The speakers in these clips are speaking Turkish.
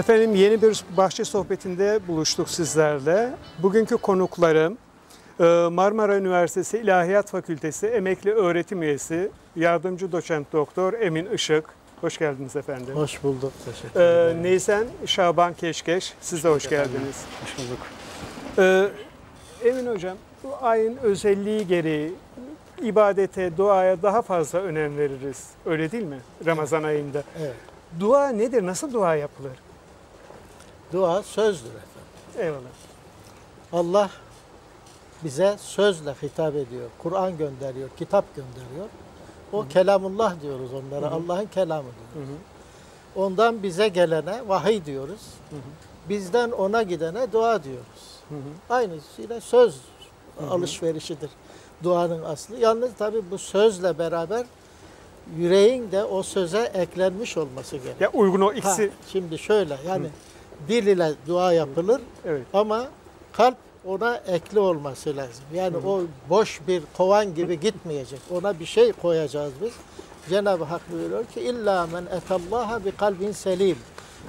Efendim yeni bir bahçe sohbetinde buluştuk sizlerle. Bugünkü konuklarım e, Marmara Üniversitesi İlahiyat Fakültesi emekli öğretim üyesi yardımcı doçent doktor Emin Işık. Hoş geldiniz efendim. Hoş bulduk. Teşekkür Ee, ederim. Neysen Şaban Keşkeş, siz de hoş geldiniz. Hoş bulduk. Ee, Emin Hocam, bu ayın özelliği gereği ibadete, duaya daha fazla önem veririz. Öyle değil mi? Ramazan ayında. Evet. Dua nedir? Nasıl dua yapılır? Dua sözdür efendim. Eyvallah. Allah bize sözle hitap ediyor. Kur'an gönderiyor, kitap gönderiyor. O kelamullah diyoruz onlara. Allah'ın kelamı diyor. Hı hı. Ondan bize gelene vahiy diyoruz. Hı hı. Bizden ona gidene dua diyoruz. Hı hı. Aynısıyla söz alışverişidir duanın aslı. Yalnız tabii bu sözle beraber yüreğin de o söze eklenmiş olması gerekiyor. Ya uygun o Ha, ikisi. şimdi şöyle yani dil ile dua yapılır Evet. ama kalp ona ekli olması lazım. Yani o boş bir kovan gibi gitmeyecek. Ona bir şey koyacağız biz. Cenab-ı Hak buyuruyor ki illa men etallaha bi kalbin selim.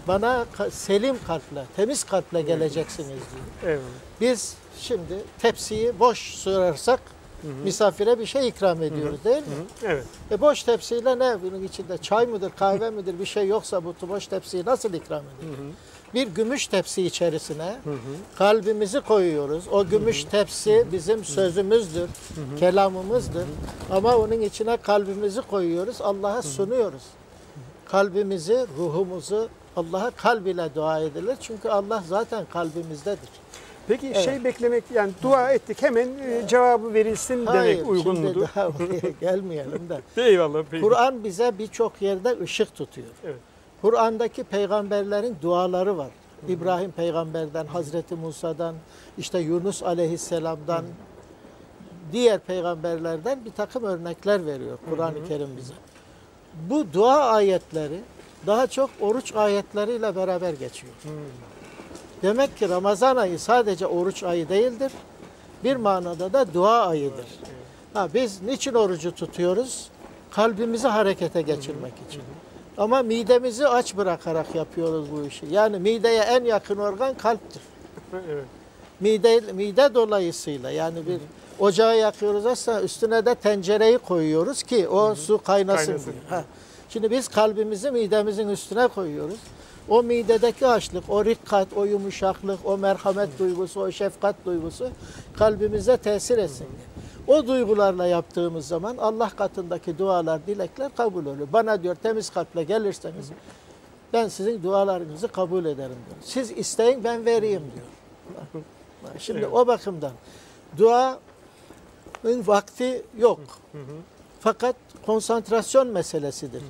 Bana selim kalple, temiz kalple geleceksiniz diyor. Eyvallah. Biz şimdi tepsiyi boş sürersak misafire bir şey ikram ediyoruz değil mi? Hı hı. Evet. E boş tepsiyle ne? Bunun içinde çay mıdır, kahve midir bir şey yoksa bu boş tepsiyi nasıl ikram edilir? Bir gümüş tepsi içerisine kalbimizi koyuyoruz. O gümüş tepsi bizim sözümüzdür, kelamımızdır. Ama onun içine kalbimizi koyuyoruz, Allah'a sunuyoruz. Kalbimizi, ruhumuzu Allah'a kalb ile dua edilir. Çünkü Allah zaten kalbimizdedir. Peki Evet. şey beklemek yani dua ettik hemen e, cevabı verilsin demek uygun şimdi mudur? oraya gelmeyelim de. Eyvallah. Kur'an bize birçok yerde ışık tutuyor. Evet. Kur'an'daki peygamberlerin duaları var. İbrahim peygamberden, Hazreti Musa'dan, işte Yunus aleyhisselamdan, diğer peygamberlerden bir takım örnekler veriyor Kur'an-ı Kerim bize. Bu dua ayetleri daha çok oruç ayetleriyle beraber geçiyor. Demek ki Ramazan ayı sadece oruç ayı değildir. Bir manada da dua ayıdır. Ha, biz niçin orucu tutuyoruz? Kalbimizi harekete geçirmek için. Ama midemizi aç bırakarak yapıyoruz bu işi. Yani mideye en yakın organ kalptir. evet. Mide, mide dolayısıyla yani bir ocağı yakıyoruz aslında üstüne de tencereyi koyuyoruz ki o su kaynasın. Kaynasın. Ha. Şimdi biz kalbimizi midemizin üstüne koyuyoruz. O midedeki açlık, o rikkat, o yumuşaklık, o merhamet duygusu, o şefkat duygusu kalbimize tesir etsin diye. O duygularla yaptığımız zaman Allah katındaki dualar, dilekler kabul oluyor. Bana diyor temiz kalple gelirseniz ben sizin dualarınızı kabul ederim diyor. Siz isteyin ben vereyim diyor. Şimdi Evet. o bakımdan duanın vakti yok. Fakat konsantrasyon meselesidir.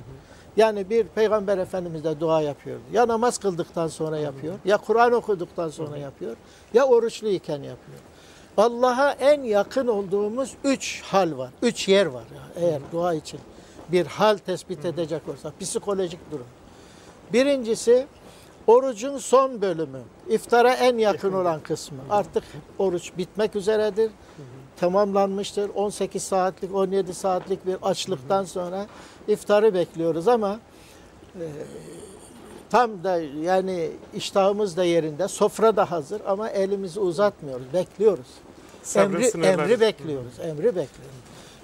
Yani bir peygamber efendimiz de dua yapıyor. Ya namaz kıldıktan sonra yapıyor, ya Kur'an okuduktan sonra yapıyor, ya oruçluyken yapıyor. Allah'a en yakın olduğumuz üç hal var, üç yer var. eğer dua için bir hal tespit edecek olsak, psikolojik durum. Birincisi orucun son bölümü, iftara en yakın olan kısmı. Artık oruç bitmek üzeredir, tamamlanmıştır. 18 saatlik, 17 saatlik bir açlıktan sonra iftarı bekliyoruz ama e, tam da yani iştahımız da yerinde, sofra da hazır ama elimizi uzatmıyoruz, bekliyoruz. Emri, emri bekliyoruz, emri bekliyoruz.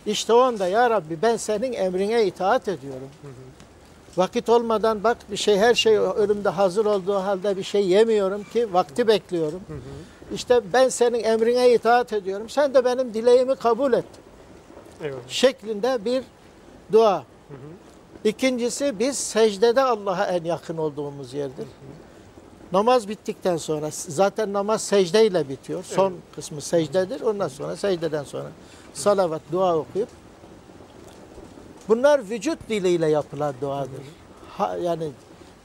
İşte o anda ya Rabbi ben senin emrine itaat ediyorum. Vakit olmadan bak bir şey her şey önümde hazır olduğu halde bir şey yemiyorum ki vakti bekliyorum. İşte ben senin emrine itaat ediyorum. Sen de benim dileğimi kabul et. Eyvallah. Şeklinde bir dua. İkincisi biz secdede Allah'a en yakın olduğumuz yerdir. Namaz bittikten sonra zaten namaz secdeyle bitiyor. Son kısmı secdedir. Ondan sonra secdeden sonra salavat, dua okuyup bunlar vücut diliyle yapılan duadır. Ha, yani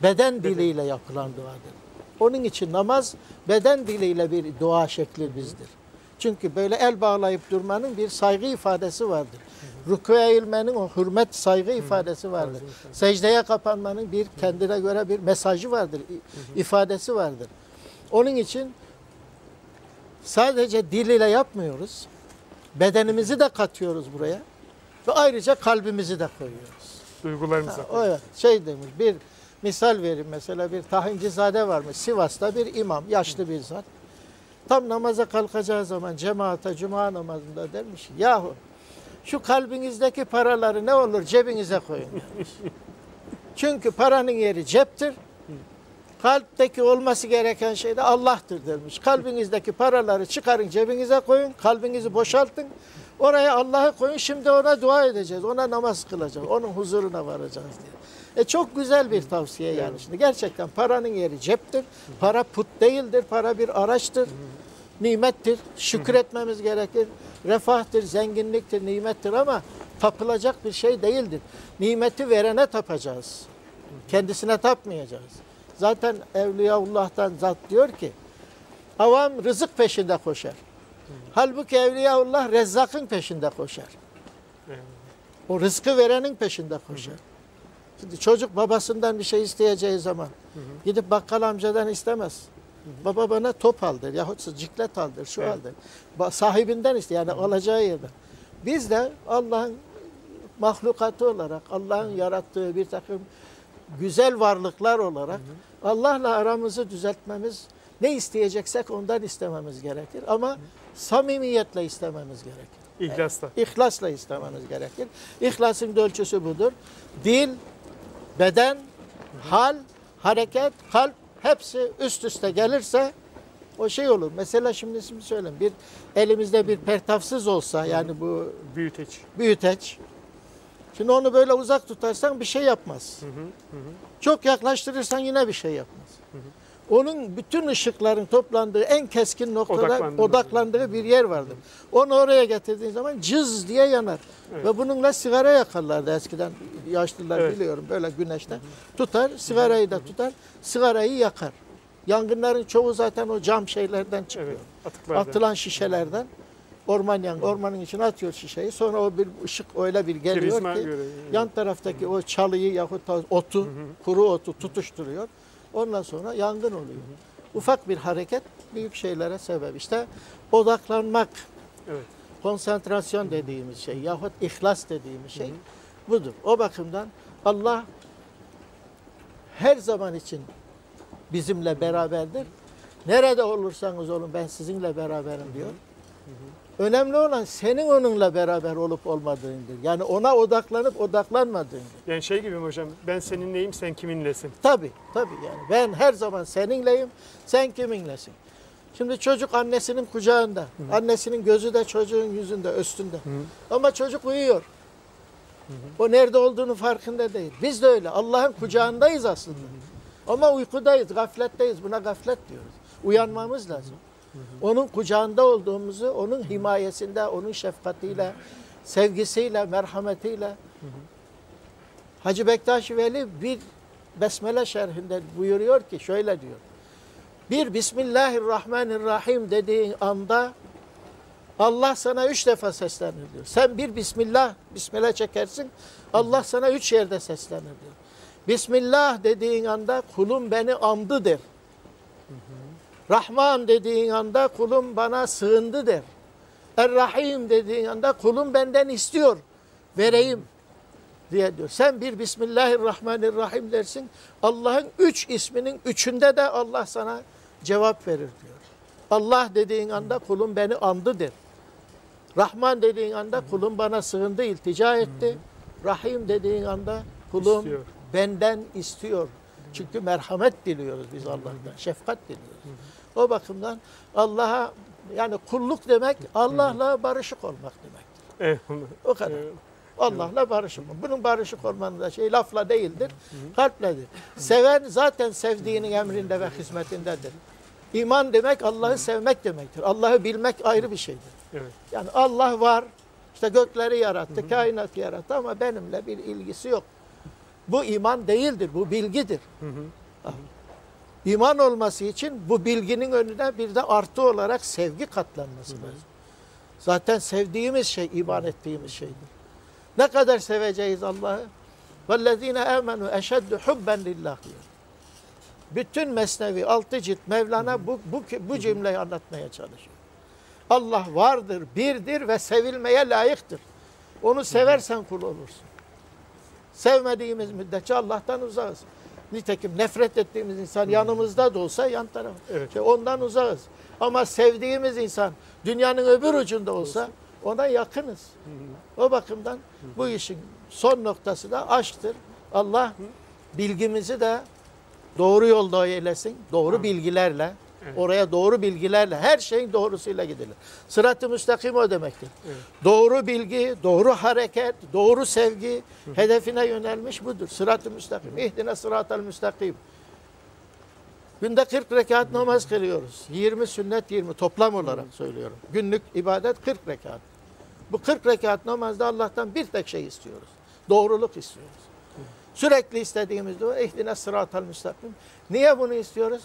beden diliyle yapılan duadır. Onun için namaz beden diliyle bir dua şekli bizdir. Çünkü böyle el bağlayıp durmanın bir saygı ifadesi vardır. Rükûya eğilmenin o hürmet, saygı ifadesi vardır. Secdeye kapanmanın bir kendine göre bir mesajı vardır, ifadesi vardır. Onun için sadece dil ile yapmıyoruz. Bedenimizi de katıyoruz buraya. Ve ayrıca kalbimizi de koyuyoruz. Duygularımıza. Ha, evet, şey demiş bir Misal vereyim mesela bir tahincizade varmış Sivas'ta bir imam, yaşlı bir zat. Tam namaza kalkacağı zaman cemaate cuma namazında demiş yahu şu kalbinizdeki paraları ne olur cebinize koyun. Çünkü paranın yeri ceptir. Kalpteki olması gereken şey de Allah'tır demiş. Kalbinizdeki paraları çıkarın cebinize koyun, kalbinizi boşaltın. Oraya Allah'ı koyun. Şimdi ona dua edeceğiz. Ona namaz kılacağız. Onun huzuruna varacağız diye. E çok güzel bir tavsiye yani. Şimdi gerçekten paranın yeri ceptir. Para put değildir. Para bir araçtır. Nimettir. Şükretmemiz gerekir. Refahtır, zenginliktir, nimettir ama tapılacak bir şey değildir. Nimeti verene tapacağız. Kendisine tapmayacağız. Zaten Evliyaullah'tan zat diyor ki avam rızık peşinde koşar. Halbuki Evliyaullah rezzakın peşinde koşar. O rızkı verenin peşinde koşar. Şimdi çocuk babasından bir şey isteyeceği zaman gidip bakkal amcadan istemez. Baba bana top aldır yahut ciklet aldır, şu Evet. aldır. Ba- Sahibinden iste yani alacağı yerden. Biz de Allah'ın mahlukatı olarak, Allah'ın yarattığı bir takım güzel varlıklar olarak Allah'la aramızı düzeltmemiz, ne isteyeceksek ondan istememiz gerekir. Ama samimiyetle istememiz gerekir. İhlasla. İhlasla istememiz gerekir. İhlasın ölçüsü budur. Dil, beden, hal, hareket, kalp hepsi üst üste gelirse o şey olur. Mesela şimdi şimdi söyleyeyim. Bir elimizde bir pertafsız olsa yani bu Büyüteç. büyüteç. Şimdi onu böyle uzak tutarsan bir şey yapmaz. Çok yaklaştırırsan yine bir şey yapmaz. Onun bütün ışıkların toplandığı en keskin noktada Odaklandığı odaklandığı, bir yer vardır. Onu oraya getirdiğin zaman cız diye yanar. Evet. Ve bununla sigara yakarlardı eskiden yaşlılar Evet. biliyorum böyle güneşte. Tutar, sigarayı da tutar, sigarayı yakar. Yangınların çoğu zaten o cam şeylerden çıkıyor. Evet. Atılan şişelerden orman yan ormanın içine atıyor şişeyi. Sonra o bir ışık öyle bir geliyor Prizma ki göre. yan taraftaki o çalıyı yahut otu, kuru otu tutuşturuyor. Ondan sonra yangın oluyor. Ufak bir hareket büyük şeylere sebep. İşte odaklanmak, Evet. konsantrasyon dediğimiz şey yahut ihlas dediğimiz şey budur. O bakımdan Allah her zaman için bizimle beraberdir. Nerede olursanız olun ben sizinle beraberim diyor. Önemli olan senin onunla beraber olup olmadığındır. Yani ona odaklanıp odaklanmadığındır. Yani şey gibi mi hocam? Ben seninleyim, sen kiminlesin? Tabii tabii yani ben her zaman seninleyim, sen kiminlesin? Şimdi çocuk annesinin kucağında, annesinin gözü de çocuğun yüzünde, üstünde. Ama çocuk uyuyor. O nerede olduğunu farkında değil. Biz de öyle. Allah'ın kucağındayız aslında. Ama uykudayız, gafletteyiz. Buna gaflet diyoruz. Uyanmamız lazım. Onun kucağında olduğumuzu, onun himayesinde, onun şefkatiyle, sevgisiyle, merhametiyle. Hacı Bektaş Veli bir Besmele şerhinde buyuruyor ki şöyle diyor. Bir Bismillahirrahmanirrahim dediğin anda Allah sana üç defa seslenir diyor. Sen bir Bismillah, Bismillah çekersin. Allah sana üç yerde seslenir diyor. Bismillah dediğin anda kulum beni andı der. Rahman dediğin anda kulum bana sığındı der. Er-Rahim dediğin anda kulum benden istiyor. Vereyim diye diyor. Sen bir Bismillahirrahmanirrahim dersin. Allah'ın üç isminin üçünde de Allah sana cevap verir diyor. Allah dediğin anda kulum beni andı der. Rahman dediğin anda kulum bana sığındı, iltica etti. Rahim dediğin anda kulum İstiyor. benden istiyor. Çünkü merhamet diliyoruz biz Allah'tan, şefkat diliyoruz. O bakımdan Allah'a yani kulluk demek Allah'la barışık olmak demek. Eyvallah. O kadar. Allah'la barışık. Bunun barışık olmanın da şey lafla değildir, kalpledir. Seven zaten sevdiğinin emrinde ve hizmetindedir. İman demek Allah'ı sevmek demektir. Allah'ı bilmek ayrı bir şeydir. Evet. Yani Allah var, işte gökleri yarattı, kainatı yarattı ama benimle bir ilgisi yok. Bu iman değildir, bu bilgidir. Hı hı. İman olması için bu bilginin önüne bir de artı olarak sevgi katlanması lazım. Zaten sevdiğimiz şey iman ettiğimiz şeydir. Ne kadar seveceğiz Allah'ı? وَالَّذ۪ينَ آمَنُوا اَشَدُّ حُبَّنْ لِلّٰهِ diyor. Bütün Mesnevi, altı cilt Mevlana bu, bu, bu cümleyi anlatmaya çalışıyor. Allah vardır, birdir ve sevilmeye layıktır. Onu seversen kul olursun. Sevmediğimiz müddetçe Allah'tan uzağız. Nitekim nefret ettiğimiz insan yanımızda da olsa yan taraf. Evet. Ondan uzağız. Ama sevdiğimiz insan dünyanın öbür ucunda olsa ona yakınız. O bakımdan bu işin son noktası da aşktır. Allah bilgimizi de doğru yolda eylesin. Doğru bilgilerle, Evet. oraya doğru bilgilerle, her şeyin doğrusuyla gidilir. Sırat-ı müstakim o demektir. Evet. Doğru bilgi, doğru hareket, doğru sevgi hedefine yönelmiş budur. Sırat-ı müstakim. İhdine sıratel müstakim. Günde 40 rekat namaz kılıyoruz. 20 sünnet 20 toplam olarak söylüyorum. Günlük ibadet 40 rekat. Bu 40 rekat namazda Allah'tan bir tek şey istiyoruz. Doğruluk istiyoruz. Sürekli istediğimiz de o. İhdine sıratel müstakim. Niye bunu istiyoruz?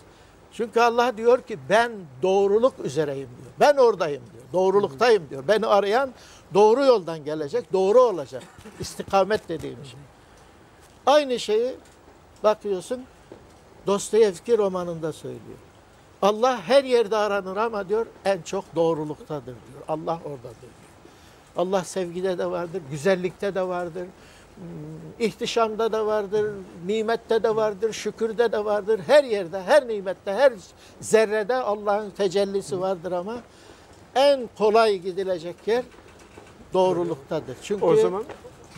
Çünkü Allah diyor ki ben doğruluk üzereyim diyor. Ben oradayım diyor. Doğruluktayım diyor. Beni arayan doğru yoldan gelecek, doğru olacak. İstikamet dediğim şey. Aynı şeyi bakıyorsun Dostoyevski romanında söylüyor. Allah her yerde aranır ama diyor en çok doğruluktadır diyor. Allah oradadır diyor. Allah sevgide de vardır, güzellikte de vardır, ihtişamda da vardır, nimette de vardır, şükürde de vardır. Her yerde, her nimette, her zerrede Allah'ın tecellisi vardır ama en kolay gidilecek yer doğruluktadır. Çünkü O zaman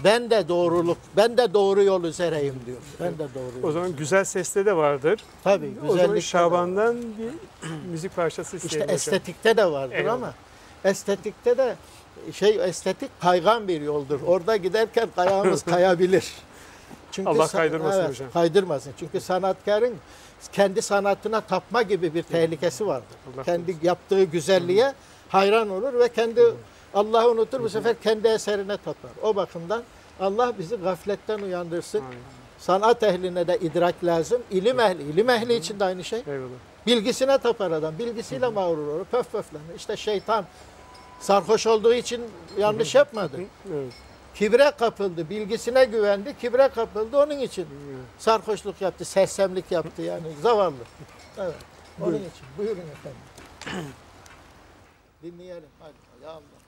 ben de doğruluk, ben de doğru yol üzereyim diyor. Ben de doğru o zaman güzel seste de vardır. Tabii O zaman Şaban'dan bir müzik parçası İşte isteyelim hocam. estetikte de vardır Eyvallah. ama estetikte de şey estetik kaygan bir yoldur. Orada giderken ayağımız kayabilir. Çünkü Allah kaydırmasın hocam. Kaydırmasın. Çünkü sanatkarın kendi sanatına tapma gibi bir tehlikesi vardır. Allah kendi yaptığı güzelliğe hayran olur ve kendi Allah'ı unutur bu sefer kendi eserine tapar. O bakımdan Allah bizi gafletten uyandırsın. Sanat ehline de idrak lazım. İlim ehli, ilim ehli için de aynı şey. Eyvallah. Bilgisine tapar adam. Bilgisiyle mağrur olur. Pöf pöflenir. İşte şeytan sarhoş olduğu için yanlış yapmadı. Evet. Kibre kapıldı. Bilgisine güvendi. Kibre kapıldı. Onun için sarhoşluk yaptı. Sersemlik yaptı yani. Zavallı. Evet. Onun Buyurun. için. Buyurun efendim. Dinleyelim. Hadi. Ya Allah.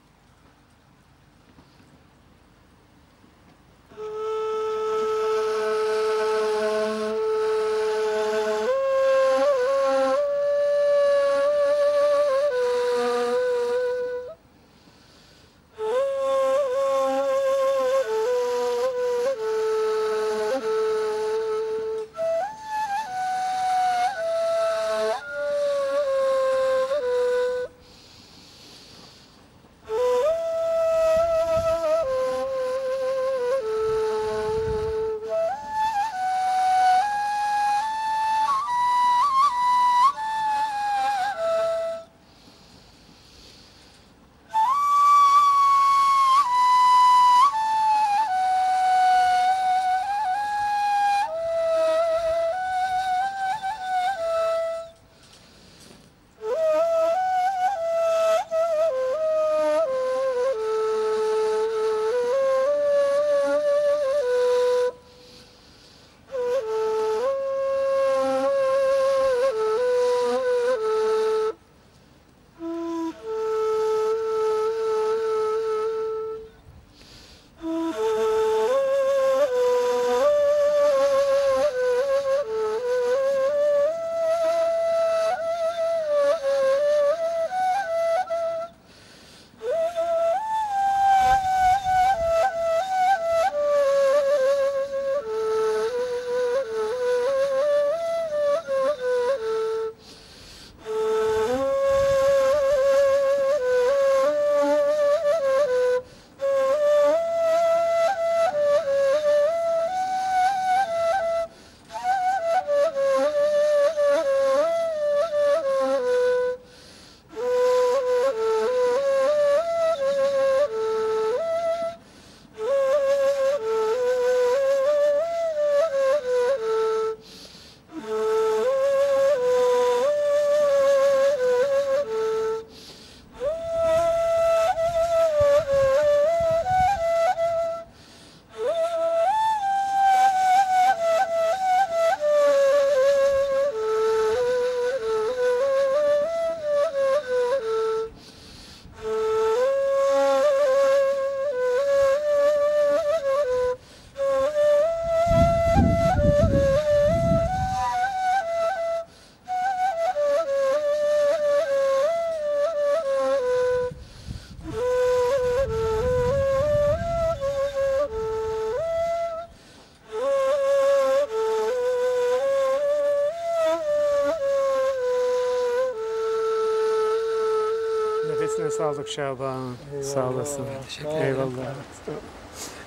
Bulduk Şaban. Sağ olasın. Eyvallah. Eyvallah.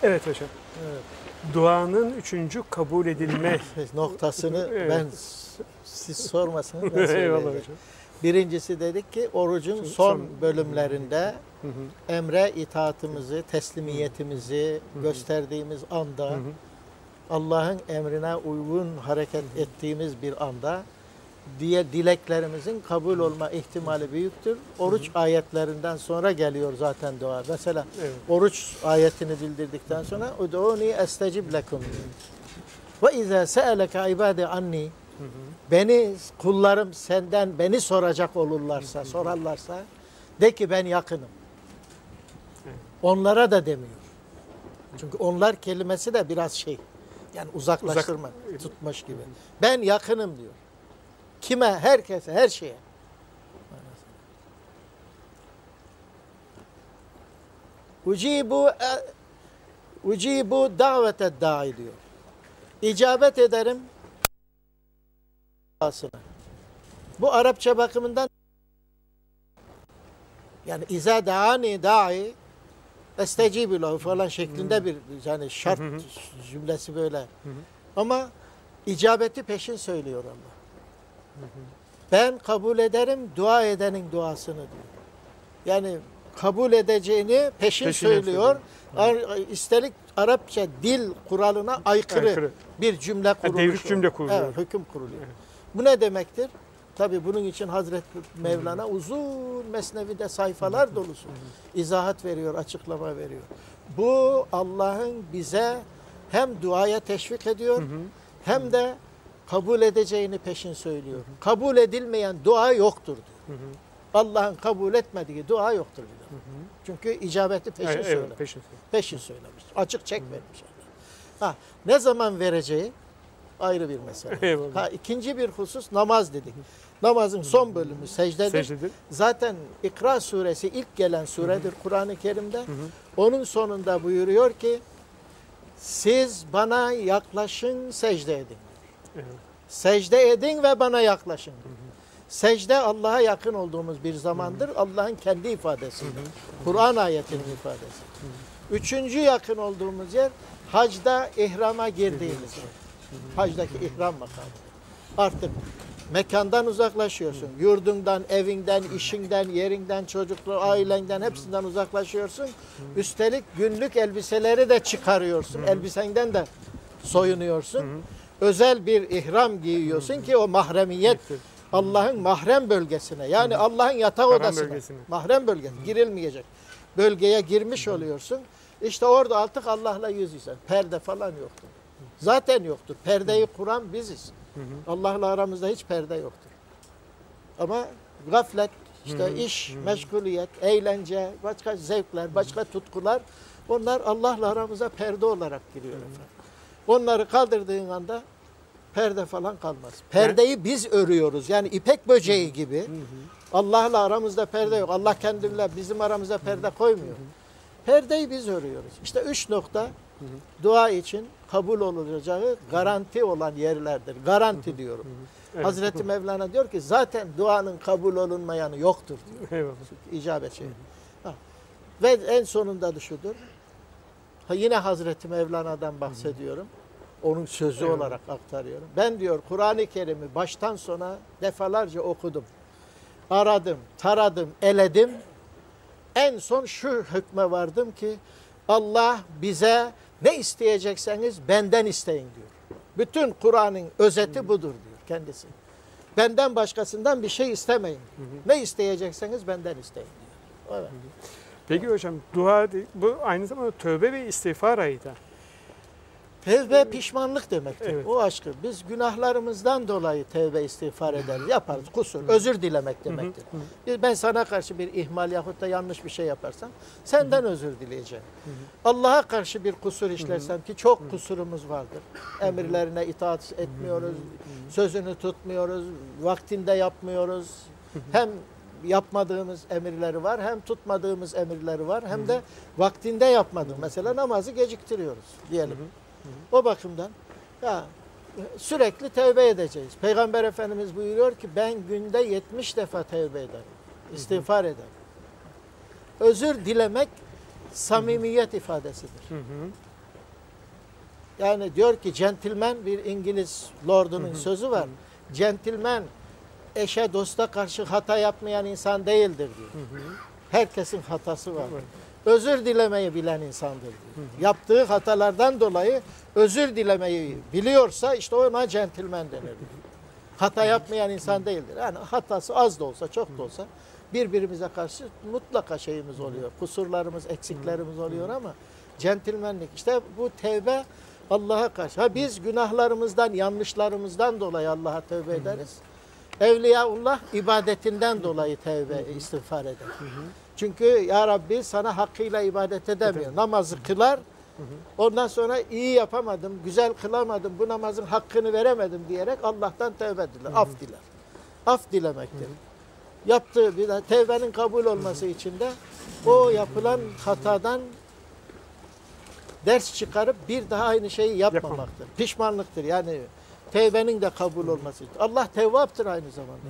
Evet hocam. Evet. Duanın üçüncü kabul edilme. Noktasını Evet. ben siz sormasanız ben Eyvallah hocam. Birincisi dedik ki orucun Son- son bölümlerinde Hı hı, emre itaatimizi, teslimiyetimizi Hı hı. gösterdiğimiz anda, hı hı. Allah'ın emrine uygun hareket ettiğimiz bir anda diye dileklerimizin kabul olma ihtimali büyüktür. Oruç ayetlerinden sonra geliyor zaten dua. Mesela Evet. oruç ayetini bildirdikten sonra ud'uni estecib lekum. Ve izâ se'eleke ibâdi anni Hı hı. beni kullarım senden beni soracak olurlarsa, sorarlarsa de ki ben yakınım. Evet. Onlara da demiyor. Çünkü onlar kelimesi de biraz şey. Yani uzaklaştırma, Uzak- tutmuş gibi. Ben yakınım diyor. Kime? Herkese, her şeye. Ucibu e, ucibu davete da'i diyor. İcabet ederim. Bu Arapça bakımından yani iza daani da'i estecibu lehu falan şeklinde bir yani şart cümlesi böyle. Ama icabeti peşin söylüyor Allah. Ben kabul ederim dua edenin duasını diyor. Yani kabul edeceğini peşin, Peşin söylüyor. Ar- üstelik Arapça dil kuralına aykırı, Aykırı. bir cümle kurulmuş. devrik cümle kuruluyor. Evet, hüküm kuruluyor. Evet. Bu ne demektir? Tabi bunun için Hazreti Mevlana uzun mesnevide sayfalar dolusu izahat veriyor, açıklama veriyor. Bu Allah'ın bize hem duaya teşvik ediyor hem de kabul edeceğini peşin söylüyor. Kabul edilmeyen dua yoktur diyor. Hı hı. Allah'ın kabul etmediği dua yoktur diyor. Hı hı. Çünkü icabeti peşin Evet, söylemiş. evet, peşin. Peşin söylemiş. Açık çekmemiş. Ha, ne zaman vereceği ayrı bir mesele. Eyvallah. Ha, ikinci bir husus namaz dedik. Namazın son bölümü secdedir. Secdedir. Zaten İkra suresi ilk gelen suredir Kur'an-ı Kerim'de. Hı hı. Onun sonunda buyuruyor ki siz bana yaklaşın secde edin. Evet. Secde edin ve bana yaklaşın. Secde Allah'a yakın olduğumuz bir zamandır. Allah'ın kendi ifadesidir. Kur'an ayetinin ifadesi. Üçüncü yakın olduğumuz yer hacda ihrama girdiğimiz yer. Hacdaki ihram makamı. Artık mekandan uzaklaşıyorsun. Yurdundan, evinden, işinden, yerinden, çocuklu, ailenden hepsinden uzaklaşıyorsun. Üstelik günlük elbiseleri de çıkarıyorsun. Elbisenden de soyunuyorsun. Özel bir ihram giyiyorsun ki o mahremiyet Allah'ın mahrem bölgesine yani Allah'ın yatak Haram odasına bölgesine. mahrem bölge girilmeyecek bölgeye girmiş oluyorsun. İşte orada artık Allah'la yüz yüze. Perde falan yoktur. Zaten yoktur. Perdeyi kuran biziz. Allah'la aramızda hiç perde yoktur. Ama gaflet, işte iş, meşguliyet, eğlence, başka zevkler, başka tutkular onlar Allah'la aramıza perde olarak giriyor efendim. Onları kaldırdığın anda perde falan kalmaz. Perdeyi biz örüyoruz. Yani ipek böceği gibi. Allah'la aramızda perde yok. Allah kendiyle bizim aramıza perde koymuyor. Perdeyi biz örüyoruz. İşte üç nokta dua için kabul olacağı garanti olan yerlerdir. Garanti diyorum. Evet. Hazreti Mevlana diyor ki zaten duanın kabul olunmayanı yoktur diyor. Eyvallah. İcabet şey. Ve en sonunda da şudur. Yine Hazreti Mevlana'dan bahsediyorum. Onun sözü Evet. olarak aktarıyorum. Ben diyor Kur'an-ı Kerim'i baştan sona defalarca okudum. Aradım, taradım, eledim. En son şu hükme vardım ki Allah bize ne isteyecekseniz benden isteyin diyor. Bütün Kur'an'ın özeti budur diyor kendisi. Benden başkasından bir şey istemeyin. Ne isteyecekseniz benden isteyin diyor. Evet. Peki hocam dua bu aynı zamanda tövbe ve istiğfar ayı da. Tevbe pişmanlık demektir. Evet. O aşkı. Biz günahlarımızdan dolayı tevbe istiğfar ederiz. Yaparız. Kusur. Özür dilemek demektir. Ben sana karşı bir ihmal yahut da yanlış bir şey yaparsam senden özür dileyeceğim. Allah'a karşı bir kusur işlersem ki çok kusurumuz vardır. Emirlerine itaat etmiyoruz. Sözünü tutmuyoruz. Vaktinde yapmıyoruz. Hem yapmadığımız emirleri var hem tutmadığımız emirleri var hem de vaktinde yapmadığımız. Mesela namazı geciktiriyoruz diyelim. O bakımdan ya sürekli tevbe edeceğiz. Peygamber Efendimiz buyuruyor ki ben günde 70 defa tevbe ederim. İstiğfar ederim. Özür dilemek samimiyet ifadesidir. Hı hı. Yani diyor ki centilmen bir İngiliz lordunun sözü var. Centilmen eşe dosta karşı hata yapmayan insan değildir diyor. Herkesin hatası var. Evet. Özür dilemeyi bilen insandır diyor. Yaptığı hatalardan dolayı özür dilemeyi biliyorsa işte ona centilmen denir. diyor. Hata yapmayan insan değildir. Yani hatası az da olsa çok da olsa birbirimize karşı mutlaka şeyimiz oluyor. Kusurlarımız, eksiklerimiz oluyor ama centilmenlik işte bu tevbe Allah'a karşı. Ha biz günahlarımızdan, yanlışlarımızdan dolayı Allah'a tövbe ederiz. Evliyaullah ibadetinden dolayı tevbe istiğfar eder. Çünkü ya Rabbi sana hakkıyla ibadet edemiyor. Namazı kılar. Ondan sonra iyi yapamadım, güzel kılamadım, bu namazın hakkını veremedim diyerek Allah'tan tevbe diler, af diler. Af dilemektir. Yaptığı bir tevbenin kabul olması için de o yapılan hatadan ders çıkarıp bir daha aynı şeyi yapmamaktır. Pişmanlıktır. Yani tevbenin de kabul olması için. Allah tevvaptır aynı zamanda.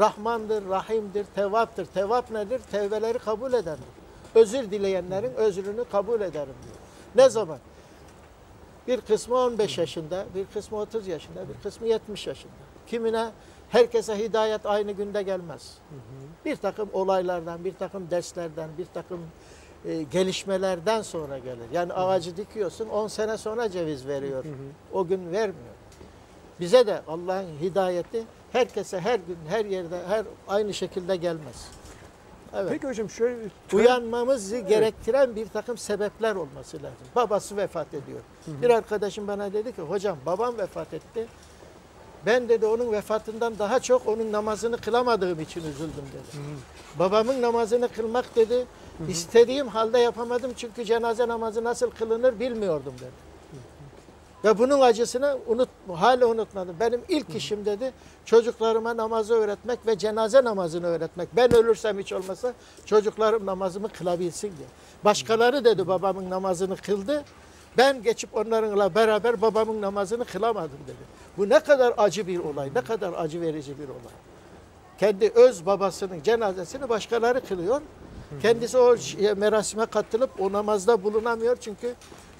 Rahmandır, Rahim'dir, tevvaptır. Tevvap nedir? Tevbeleri kabul edendir. Özür dileyenlerin özrünü kabul ederim diyor. Ne zaman? Bir kısmı 15 yaşında, bir kısmı 30 yaşında, bir kısmı 70 yaşında. Kimine herkese hidayet aynı günde gelmez. Bir takım olaylardan, bir takım derslerden, bir takım e, gelişmelerden sonra gelir. Yani ağacı dikiyorsun 10 sene sonra ceviz veriyor. O gün vermiyor. Bize de Allah'ın hidayeti herkese her gün, her yerde, her aynı şekilde gelmez. Evet. Peki hocam şöyle Uyanmamızı gerektiren bir takım sebepler olması lazım. Babası vefat ediyor. Bir arkadaşım bana dedi ki hocam babam vefat etti. Ben dedi onun vefatından daha çok onun namazını kılamadığım için üzüldüm dedi. Babamın namazını kılmak dedi istediğim halde yapamadım çünkü cenaze namazı nasıl kılınır bilmiyordum dedi. Ve bunun acısını unut, hala unutmadım. Benim ilk işim dedi çocuklarıma namazı öğretmek ve cenaze namazını öğretmek. Ben ölürsem hiç olmasa çocuklarım namazımı kılabilsin diye. Başkaları dedi babamın namazını kıldı. Ben geçip onlarla beraber babamın namazını kılamadım dedi. Bu ne kadar acı bir olay, ne kadar acı verici bir olay. Kendi öz babasının cenazesini başkaları kılıyor. Kendisi o merasime katılıp o namazda bulunamıyor çünkü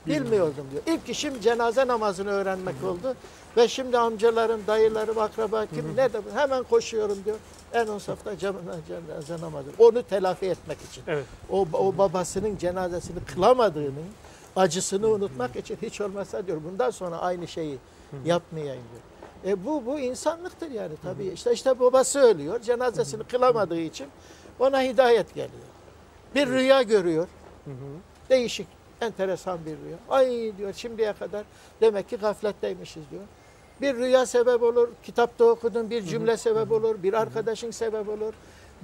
bilmiyordum diyor. İlk işim cenaze namazını öğrenmek oldu. Ve şimdi amcalarım, dayılarım, akraba kim ne de hemen koşuyorum diyor. En on safta cenaze, namazı. Onu telafi etmek için. Evet. O, o babasının cenazesini kılamadığının acısını unutmak için hiç olmazsa diyor bundan sonra aynı şeyi yapmayayım diyor. E bu bu insanlıktır yani tabii. İşte işte babası ölüyor. Cenazesini kılamadığı için ona hidayet geliyor. Bir rüya görüyor. Değişik, enteresan bir rüya. Ay diyor şimdiye kadar demek ki gafletteymişiz diyor. Bir rüya sebep olur, kitapta okudun bir cümle sebep olur, bir arkadaşın sebep olur.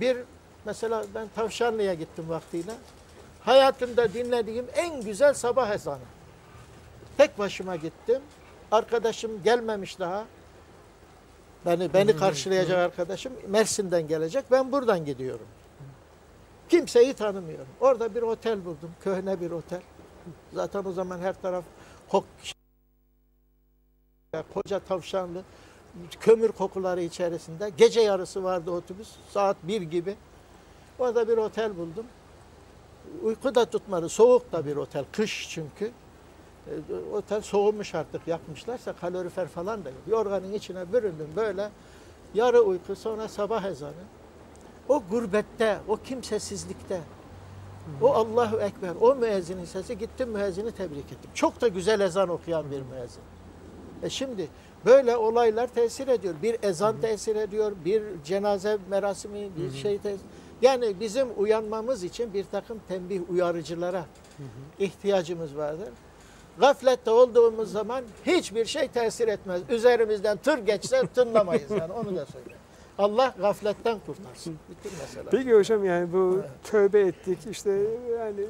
Bir mesela ben Tavşanlı'ya gittim vaktiyle. Hayatımda dinlediğim en güzel sabah ezanı. Tek başıma gittim. Arkadaşım gelmemiş daha. Beni beni karşılayacak arkadaşım Mersin'den gelecek. Ben buradan gidiyorum. Kimseyi tanımıyorum. Orada bir otel buldum. Köhne bir otel. Zaten o zaman her taraf kok koca tavşanlı kömür kokuları içerisinde. Gece yarısı vardı otobüs. Saat bir gibi. Orada bir otel buldum. Uyku da tutmadı. Soğuk da bir otel. Kış çünkü. E, Otel soğumuş artık yakmışlarsa kalorifer falan da yok. Yorganın içine büründüm böyle. Yarı uyku sonra sabah ezanı. O gurbette, o kimsesizlikte, o Allahu Ekber, o müezzinin sesi gittim müezzini tebrik ettim. Çok da güzel ezan okuyan bir müezzin. E şimdi böyle olaylar tesir ediyor. Bir ezan tesir ediyor, bir cenaze merasimi, bir şey tesir Yani bizim uyanmamız için bir takım tembih uyarıcılara ihtiyacımız vardır. Gaflette olduğumuz zaman hiçbir şey tesir etmez. Üzerimizden tır geçse tınlamayız yani onu da söyleyeyim. Allah gafletten kurtarsın. Bütün mesele. Peki hocam yani bu tövbe ettik işte yani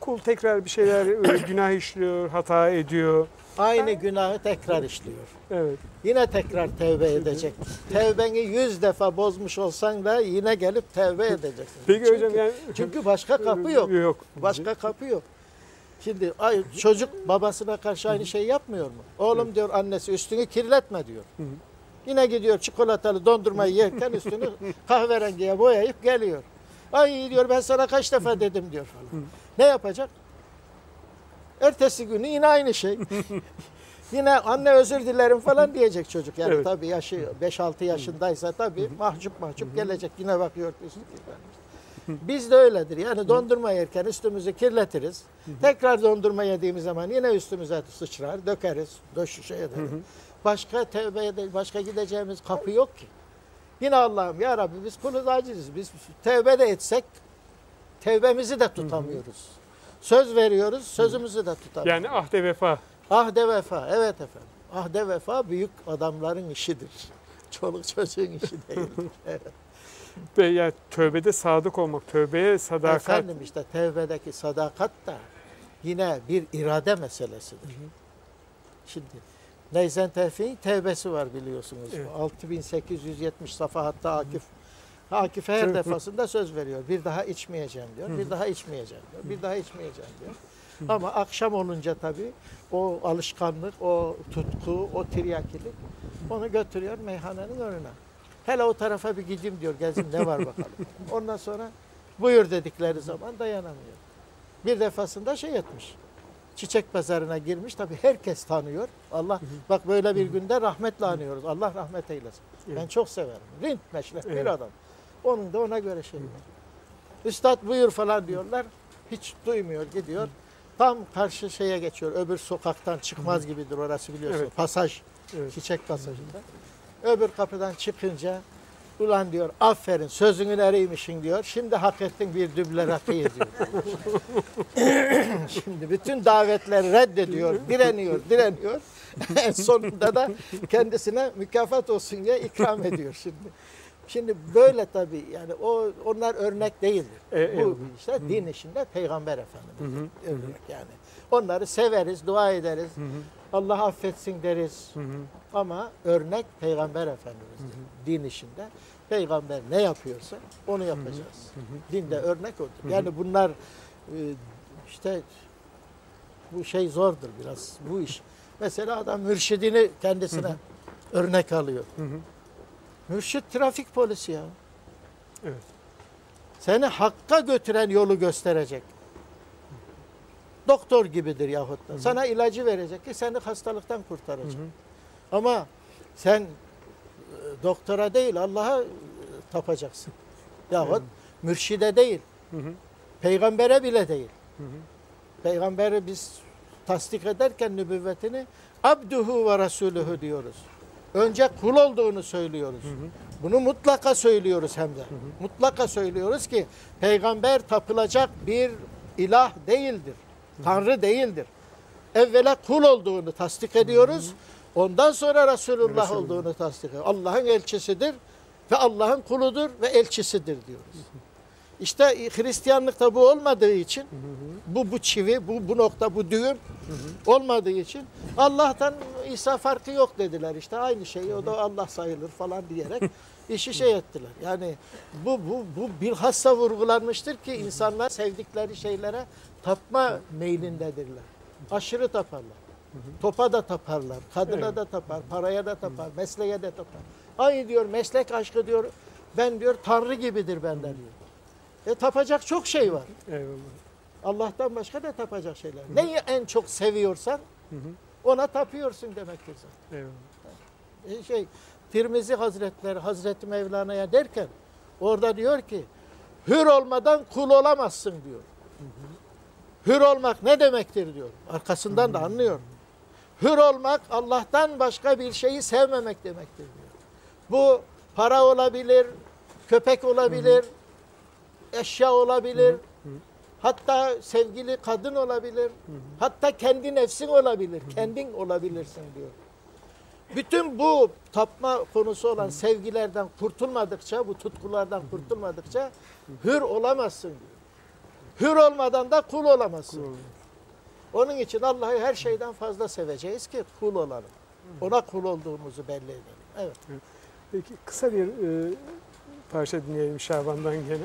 kul tekrar bir şeyler e, günah işliyor, hata ediyor. Aynı günahı tekrar işliyor. Evet. Yine tekrar tevbe edecek. Tevbeni yüz defa bozmuş olsan da yine gelip tevbe edeceksin. Peki çünkü, hocam yani çünkü başka kapı yok. Yok. Başka kapı yok. Şimdi ay, çocuk babasına karşı aynı şeyi yapmıyor mu? Oğlum diyor annesi üstünü kirletme diyor. Hı hı. Yine gidiyor çikolatalı dondurmayı yerken üstünü kahverengiye boyayıp geliyor. Ay diyor ben sana kaç defa dedim diyor falan. Ne yapacak? Ertesi günü yine aynı şey. yine anne özür dilerim falan diyecek çocuk. Yani Evet. tabii yaşı 5-6 yaşındaysa tabii mahcup mahcup gelecek. Yine bakıyor. Biz de öyledir. Yani dondurma yerken üstümüzü kirletiriz. Tekrar dondurma yediğimiz zaman yine üstümüze sıçrar, dökeriz, döş şey ederiz. Başka tevbe ede- başka gideceğimiz kapı yok ki. Yine Allah'ım ya Rabbi biz kuluz aciziz. Biz tevbe de etsek tevbemizi de tutamıyoruz. Söz veriyoruz, sözümüzü de tutamıyoruz. Yani ahde vefa. Ahde vefa, evet efendim. Ahde vefa büyük adamların işidir. Çoluk çocuğun işi değil. Evet. Ve yani tövbede sadık olmak, tövbeye sadakat. Efendim işte tevbedeki sadakat da yine bir irade meselesidir. Şimdi Neyzen Tevfik'in tevbesi var biliyorsunuz. Evet. 6870 safa hatta Akif Akif her Tabii. defasında söz veriyor. Bir daha içmeyeceğim diyor. Bir daha içmeyeceğim diyor. Bir daha içmeyeceğim diyor. Ama akşam olunca tabii o alışkanlık, o tutku, o tiryakilik onu götürüyor meyhanenin önüne. Hele o tarafa bir gideyim diyor. Gezin ne var bakalım. Ondan sonra buyur dedikleri zaman dayanamıyor. Bir defasında şey etmiş. Çiçek pazarına girmiş. Tabii herkes tanıyor. Allah bak böyle bir günde rahmetle anıyoruz. Allah rahmet eylesin. Ben Evet. çok severim. Rint meşref bir Evet. adam. Onun da ona göre şey var. Üstad buyur falan diyorlar. Hiç duymuyor gidiyor. Tam karşı şeye geçiyor. Öbür sokaktan çıkmaz gibidir orası biliyorsun. Evet. Pasaj. Evet. Çiçek pasajında. Öbür kapıdan çıkınca ulan diyor aferin sözünün eriymişsin diyor. Şimdi hak ettin bir düble rakıyı diyor. Şimdi bütün davetleri reddediyor, direniyor, direniyor. en sonunda da kendisine mükafat olsun diye ikram ediyor şimdi. Şimdi böyle tabii yani o onlar örnek değildir. E, Bu eyvallah. işte din işinde peygamber efendimiz Hı hı. örnek yani. Onları severiz, dua ederiz. Hı hı. Allah affetsin deriz. Hı hı. Ama örnek Peygamber Efendimiz'dir. Din işinde. Peygamber ne yapıyorsa onu yapacağız. Dinde örnek odur. Yani bunlar e, işte bu şey zordur biraz bu iş. Mesela adam mürşidini kendisine örnek alıyor. Hı hı. Mürşit trafik polisi ya. Evet. Seni hakka götüren yolu gösterecek. Doktor gibidir yahut da. Sana ilacı verecek ki seni hastalıktan kurtaracak. Hı hı. Ama sen e, doktora değil Allah'a e, tapacaksın. Yahut Evet. mürşide değil, Hı hı. peygambere bile değil. Hı hı. Peygamberi biz tasdik ederken nübüvvetini abduhu ve rasuluhu diyoruz. Önce kul olduğunu söylüyoruz. Hı hı. Bunu mutlaka söylüyoruz hem de. Mutlaka söylüyoruz ki peygamber tapılacak bir ilah değildir. Tanrı değildir. Evvela kul olduğunu tasdik ediyoruz. Ondan sonra Resulullah Resulullah. olduğunu tasdik ediyoruz. Allah'ın elçisidir ve Allah'ın kuludur ve elçisidir diyoruz. İşte Hristiyanlıkta bu olmadığı için bu bu çivi, bu bu nokta, bu düğüm olmadığı için Allah'tan İsa farkı yok dediler. İşte aynı şey o da Allah sayılır falan diyerek işi şey ettiler. Yani bu bu bu bilhassa vurgulanmıştır ki insanlar sevdikleri şeylere tapma meylindedirler. Aşırı taparlar. Topa da taparlar, kadına Evet. da tapar, paraya da tapar, mesleğe de tapar. Ay diyor meslek aşkı diyor. Ben diyor Tanrı gibidir benden diyor. E tapacak çok şey var. Eyvallah. Allah'tan başka da tapacak şeyler. Neyi en çok seviyorsan Hı hı. ona tapıyorsun demektir zaten. Eyvallah. E şey Tirmizi Hazretleri Hazreti Mevlana'ya derken orada diyor ki hür olmadan kul olamazsın diyor. Hür olmak ne demektir diyor. Arkasından da anlıyor. Hür olmak Allah'tan başka bir şeyi sevmemek demektir diyor. Bu para olabilir, köpek olabilir, eşya olabilir, hatta sevgili kadın olabilir, hatta kendi nefsin olabilir, kendin olabilirsin diyor. Bütün bu tapma konusu olan sevgilerden kurtulmadıkça, bu tutkulardan kurtulmadıkça hür olamazsın diyor. Hür olmadan da kul olamazsın. Onun için Allah'ı her şeyden fazla seveceğiz ki kul olalım. Ona kul olduğumuzu belli edelim. Evet. Peki kısa bir e, parça dinleyelim Şaban'dan gene.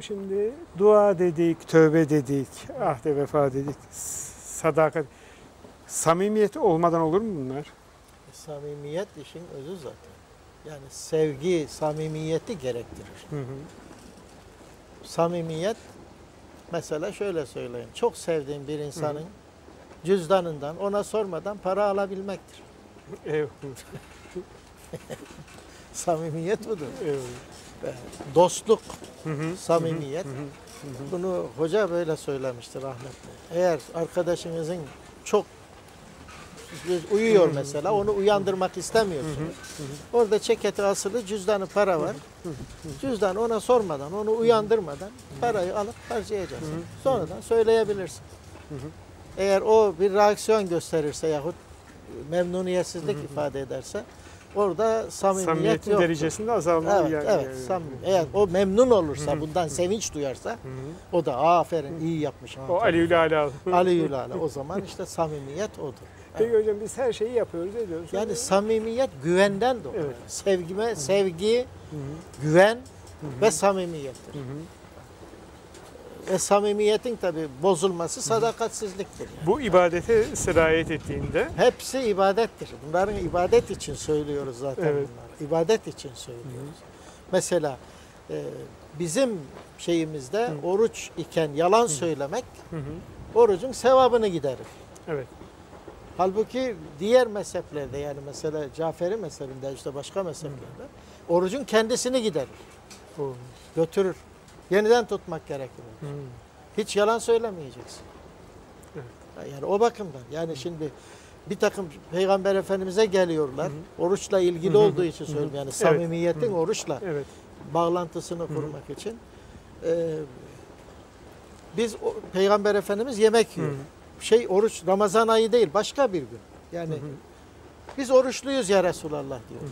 Hocam şimdi dua dedik, tövbe dedik, ahde vefa dedik, sadakat. Samimiyet olmadan olur mu bunlar? Samimiyet işin özü zaten. Yani sevgi, samimiyeti gerektirir. Hı hı. Samimiyet mesela şöyle söyleyeyim. Çok sevdiğin bir insanın cüzdanından ona sormadan para alabilmektir. Eyvallah. Samimiyet budur. Eyvallah. Dostluk, Hı hı. samimiyet. Hı hı. Bunu hoca böyle söylemiştir rahmetli. Eğer arkadaşınızın çok uyuyor mesela onu uyandırmak istemiyorsunuz. Orada çeketi asılı cüzdanı para var. Cüzdan ona sormadan, onu uyandırmadan parayı alıp harcayacaksın. Sonradan söyleyebilirsin. Eğer o bir reaksiyon gösterirse yahut memnuniyetsizlik ifade ederse orada samimiyet Samimiyetin yoktur. derecesinde azalma. Evet, yani- evet. yani- samimi. Eğer o memnun olursa, bundan sevinç duyarsa o da aferin iyi yapmış. ha." O Ali Ala. Ali Yülala. O zaman işte samimiyet odur. Peki hocam biz her şeyi yapıyoruz, ediyoruz. Yani samimiyet güvenden doğar. Evet. Sevgime, sevgi, Hı hı. güven Hı hı. ve samimiyettir. Hı hı. Ve samimiyetin tabi bozulması sadakatsizliktir. yani. Bu ibadete sirayet ettiğinde Hepsi ibadettir. Bunların ibadet için söylüyoruz zaten Evet. bunları. İbadet için söylüyoruz. Mesela e, bizim şeyimizde Hı. oruç iken yalan söylemek Hı hı. orucun sevabını giderir. Evet. Halbuki diğer mezheplerde yani mesela Caferi mezhebinde işte başka mezheplerde orucun kendisini giderir, O. götürür. Yeniden tutmak gerekir. Hı. Hiç yalan söylemeyeceksin. Evet. Yani o bakımdan yani şimdi bir takım Peygamber Efendimiz'e geliyorlar. Hı Oruçla ilgili Hı hı. olduğu için Hı hı. söylüyorum. Yani Evet. samimiyetin Hı. oruçla Evet. bağlantısını hı. kurmak için. Ee, biz o, Peygamber Efendimiz yemek Hı. yiyor. Şey oruç Ramazan ayı değil başka bir gün. Yani Hı hı. biz oruçluyuz ya Resulallah diyor. Hı hı.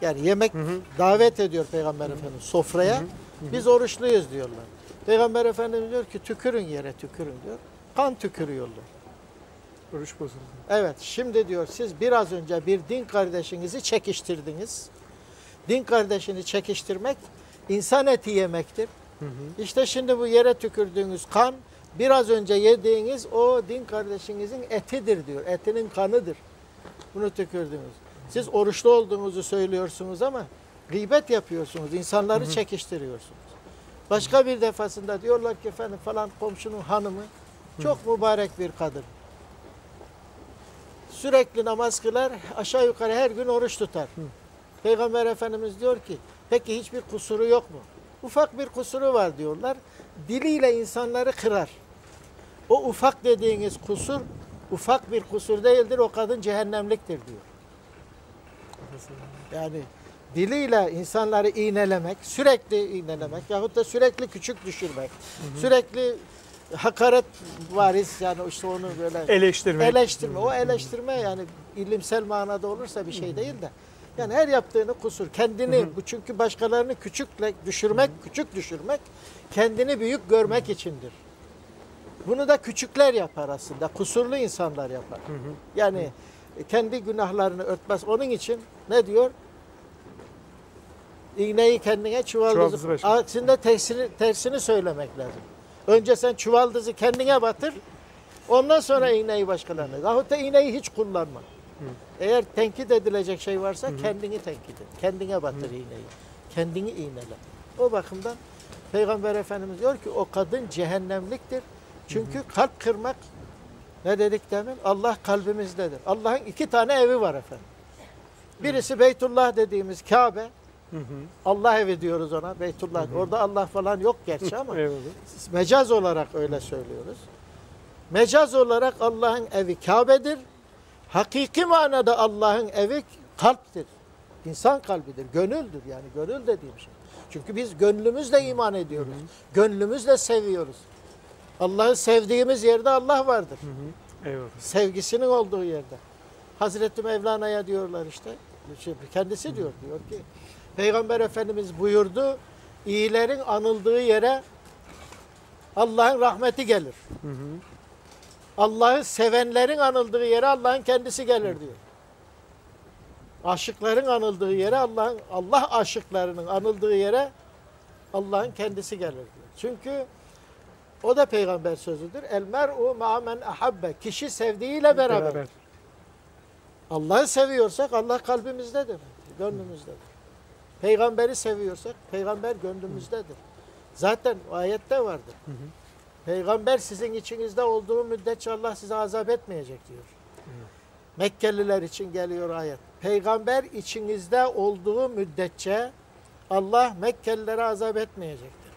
Yani yemek Hı hı. davet ediyor Peygamber Efendimiz sofraya. Hı hı. Biz oruçluyuz diyorlar. Peygamber Efendimiz diyor ki tükürün yere tükürün diyor. Kan tükürüyorlar. Oruç bozuldu. Evet şimdi diyor siz biraz önce bir din kardeşinizi çekiştirdiniz. Din kardeşini çekiştirmek insan eti yemektir. Hı hı. İşte şimdi bu yere tükürdüğünüz kan biraz önce yediğiniz o din kardeşinizin etidir diyor. Etinin kanıdır. Bunu tükürdünüz. Siz oruçlu olduğunuzu söylüyorsunuz ama gıybet yapıyorsunuz. insanları Hı hı. çekiştiriyorsunuz. Başka bir defasında diyorlar ki efendim falan komşunun hanımı çok mübarek bir kadın. Sürekli namaz kılar, aşağı yukarı her gün oruç tutar. Hı. Peygamber Efendimiz diyor ki, peki hiçbir kusuru yok mu? Ufak bir kusuru var diyorlar. Diliyle insanları kırar. O ufak dediğiniz kusur, ufak bir kusur değildir, o kadın cehennemliktir diyor. Yani diliyle insanları iğnelemek, sürekli iğnelemek yahut da sürekli küçük düşürmek, sürekli hakaret varis yani işte onu böyle Eleştirmek. eleştirme. O eleştirme yani ilimsel manada olursa bir şey değil de. Yani her yaptığını kusur. Kendini bu çünkü başkalarını küçükle düşürmek, küçük düşürmek kendini büyük görmek içindir. Bunu da küçükler yapar aslında. Kusurlu insanlar yapar. Hı hı. Yani kendi günahlarını örtmez. Onun için ne diyor? İğneyi kendine çuvaldızı. Çuvaldızı başına. Aksinde tersini, tersini söylemek lazım. Önce sen çuvaldızı kendine batır. Ondan sonra iğneyi başkalarına. Yahut da iğneyi hiç kullanma. Eğer tenkit edilecek şey varsa kendini tenkit et. Kendine batır iğneyi. Kendini iğnele. O bakımdan Peygamber Efendimiz diyor ki o kadın cehennemliktir. Çünkü kalp kırmak ne dedik demin? Allah kalbimizdedir. Allah'ın iki tane evi var efendim. Birisi Beytullah dediğimiz Kabe. Hı hı. Allah evi diyoruz ona Beytullah. Orada Allah falan yok gerçi ama mecaz olarak öyle söylüyoruz. Mecaz olarak Allah'ın evi Kabe'dir. Hakiki manada Allah'ın evi kalptir. İnsan kalbidir, gönüldür yani gönül dediğim şey. Çünkü biz gönlümüzle iman ediyoruz. Gönlümüzle seviyoruz. Allah'ı sevdiğimiz yerde Allah vardır. Hı hı. Eyvallah. Sevgisinin olduğu yerde. Hazreti Mevlana'ya diyorlar işte. Şey, Kendisi diyor diyor ki Peygamber Efendimiz buyurdu iyilerin anıldığı yere Allah'ın rahmeti gelir. Hı hı. Allah'ı sevenlerin anıldığı yere Allah'ın kendisi gelir diyor. Aşıkların anıldığı yere Allah'ın Allah aşıklarının anıldığı yere Allah'ın kendisi gelir diyor. Çünkü o da peygamber sözüdür. El mer'u ma'amen ahabbe. Kişi sevdiğiyle beraber. Allah'ı seviyorsak Allah kalbimizdedir, gönlümüzdedir. Peygamberi seviyorsak peygamber gönlümüzdedir. Zaten ayette vardır. Hı hı. Peygamber sizin içinizde olduğu müddetçe Allah size azap etmeyecek diyor. Evet. Mekkeliler için geliyor ayet. Peygamber içinizde olduğu müddetçe Allah Mekkelilere azap etmeyecektir.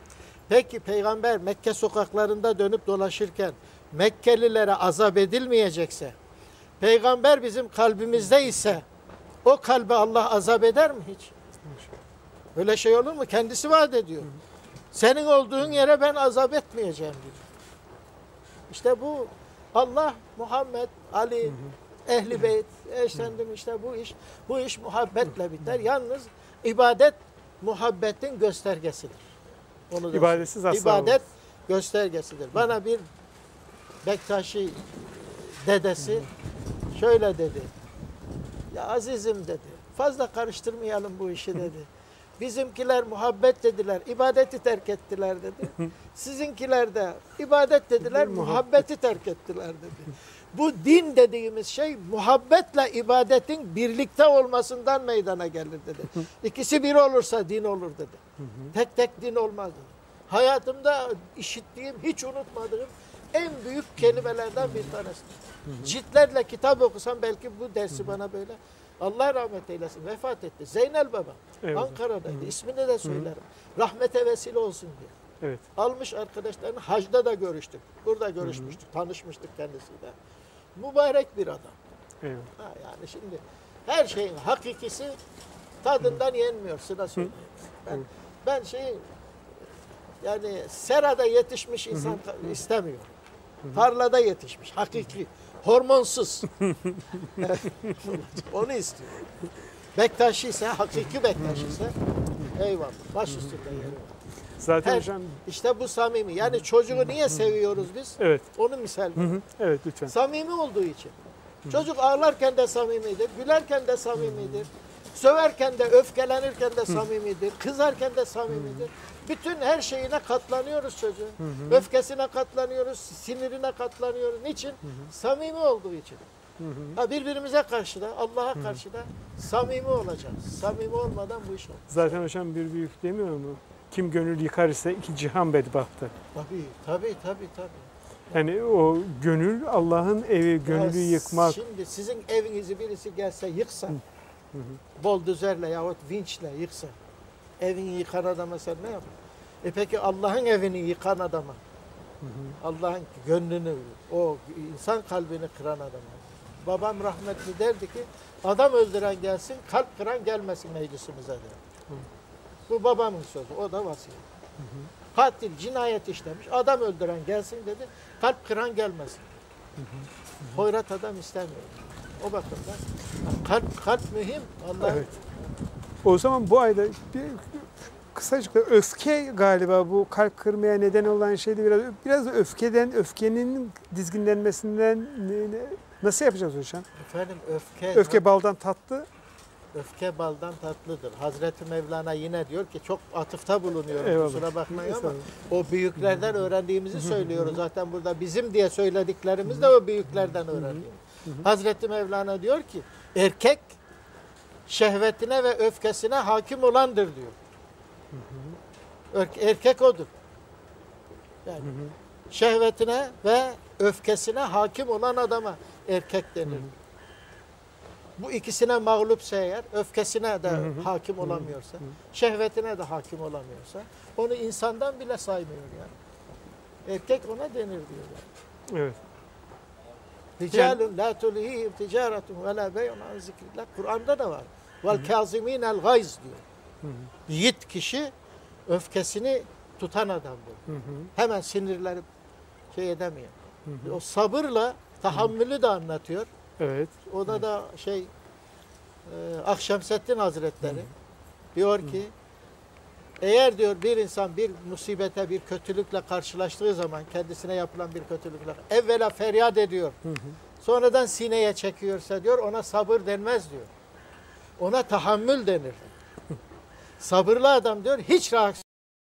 Peki peygamber Mekke sokaklarında dönüp dolaşırken Mekkelilere azap edilmeyecekse peygamber bizim kalbimizde ise o kalbe Allah azap eder mi hiç? Öyle şey olur mu? Kendisi vaat ediyor. Senin olduğun yere ben azap etmeyeceğim diyor. İşte bu Allah, Muhammed, Ali, Ehli Beyt, efendim işte bu iş bu iş muhabbetle biter. Yalnız ibadet muhabbetin göstergesidir. Onu da İbadetsiz asla İbadet olmaz. göstergesidir. Bana bir Bektaşi dedesi şöyle dedi. Ya azizim dedi. Fazla karıştırmayalım bu işi dedi. Bizimkiler muhabbet dediler, ibadeti terk ettiler dedi. Sizinkiler de ibadet dediler, muhabbeti terk ettiler dedi. Bu din dediğimiz şey muhabbetle ibadetin birlikte olmasından meydana gelir dedi. İkisi bir olursa din olur dedi. Tek tek din olmaz dedi. Hayatımda işittiğim, hiç unutmadığım en büyük kelimelerden bir tanesi. Ciltlerle kitap okusam belki bu dersi bana böyle Allah rahmet eylesin vefat etti. Zeynel Baba Evet. Ankara'daydı. İsmini de söylerim. Rahmete vesile olsun diye. Evet. Almış arkadaşlarını hacda da görüştük. Burada görüşmüştük, tanışmıştık kendisiyle. Mübarek bir adam. Eyvallah. Ha, yani şimdi her şeyin hakikisi tadından yenmiyor sıra söyleyeyim. Ben, ben şey yani serada yetişmiş insan istemiyorum. Tarlada yetişmiş, hakiki, hormonsuz. Onu istiyorum. Bektaşi ise, hakiki Bektaşi ise eyvallah, baş üstünde yeri. Zaten Her- hocam İşte bu samimi. Yani çocuğu niye seviyoruz biz? evet. Onu misal. Evet lütfen. Samimi olduğu için. Çocuk ağlarken de samimidir, gülerken de samimidir. Söverken de, öfkelenirken de samimidir, kızarken de samimidir. Bütün her şeyine katlanıyoruz çocuğun. Öfkesine katlanıyoruz, sinirine katlanıyoruz. Niçin? Samimi olduğu için. Ha, birbirimize karşı da, Allah'a karşı da samimi olacağız. Samimi olmadan bu iş olmaz. Zaten hocam bir büyük demiyor mu? Kim gönül yıkar ise iki cihan bedbahtı. Tabii, tabii, tabii, tabii. Yani o gönül Allah'ın evi, gönlü Ya yıkmak. Şimdi sizin evinizi birisi gelse yıksa, boldozerle yahut vinçle yıksa, evini yıkan adama sen ne yapar? E peki Allah'ın evini yıkan adama, Allah'ın gönlünü, o insan kalbini kıran adama. Babam rahmetli derdi ki, adam öldüren gelsin, kalp kıran gelmesin meclisimize der. Bu babamın sözü, o da vasiyet. Katil cinayet işlemiş, adam öldüren gelsin dedi, kalp kıran gelmesin. Hoyrat adam istemiyor. O bakımdan kalp kalp mühim. Allah Evet. O zaman bu ayda bir kısacık da öfke galiba bu kalp kırmaya neden olan şeydi biraz biraz da öfkeden öfkenin dizginlenmesinden nasıl yapacağız hocam? efendim öfke Öfke baldan tatlı. öfke baldan tatlıdır. Hazreti Mevlana yine diyor ki çok atıfta bulunuyorum. Eyvallah. Kusura bakmayın ama o büyüklerden öğrendiğimizi söylüyoruz. Zaten burada bizim diye söylediklerimiz de o büyüklerden öğrendiğimiz. Hazreti Mevlana diyor ki erkek şehvetine ve öfkesine hakim olandır diyor. Erk- Erkek odur. Yani şehvetine ve öfkesine hakim olan adama erkek denir. Bu ikisine mağlupsa eğer, öfkesine de hakim olamıyorsa, şehvetine de hakim olamıyorsa, onu insandan bile saymıyor yani. Erkek ona denir diyor. Yani. Evet. Ricalun la tulihihim ticaretun ve la bey'un an zikrillah. Kur'an'da da var. Vel kaziminel gayz diyor. Yiğit kişi öfkesini tutan. Hı hı. Hemen sinirleri şey edemiyor. O sabırla tahammülü de anlatıyor. Evet. O da da şey e, Akşemseddin Hazretleri diyor ki eğer diyor bir insan bir musibete, bir kötülükle karşılaştığı zaman kendisine yapılan bir kötülükle evvela feryat ediyor. Sonradan sineye çekiyorsa diyor ona sabır denmez diyor. Ona tahammül denir. Sabırlı adam diyor hiç reaksiyon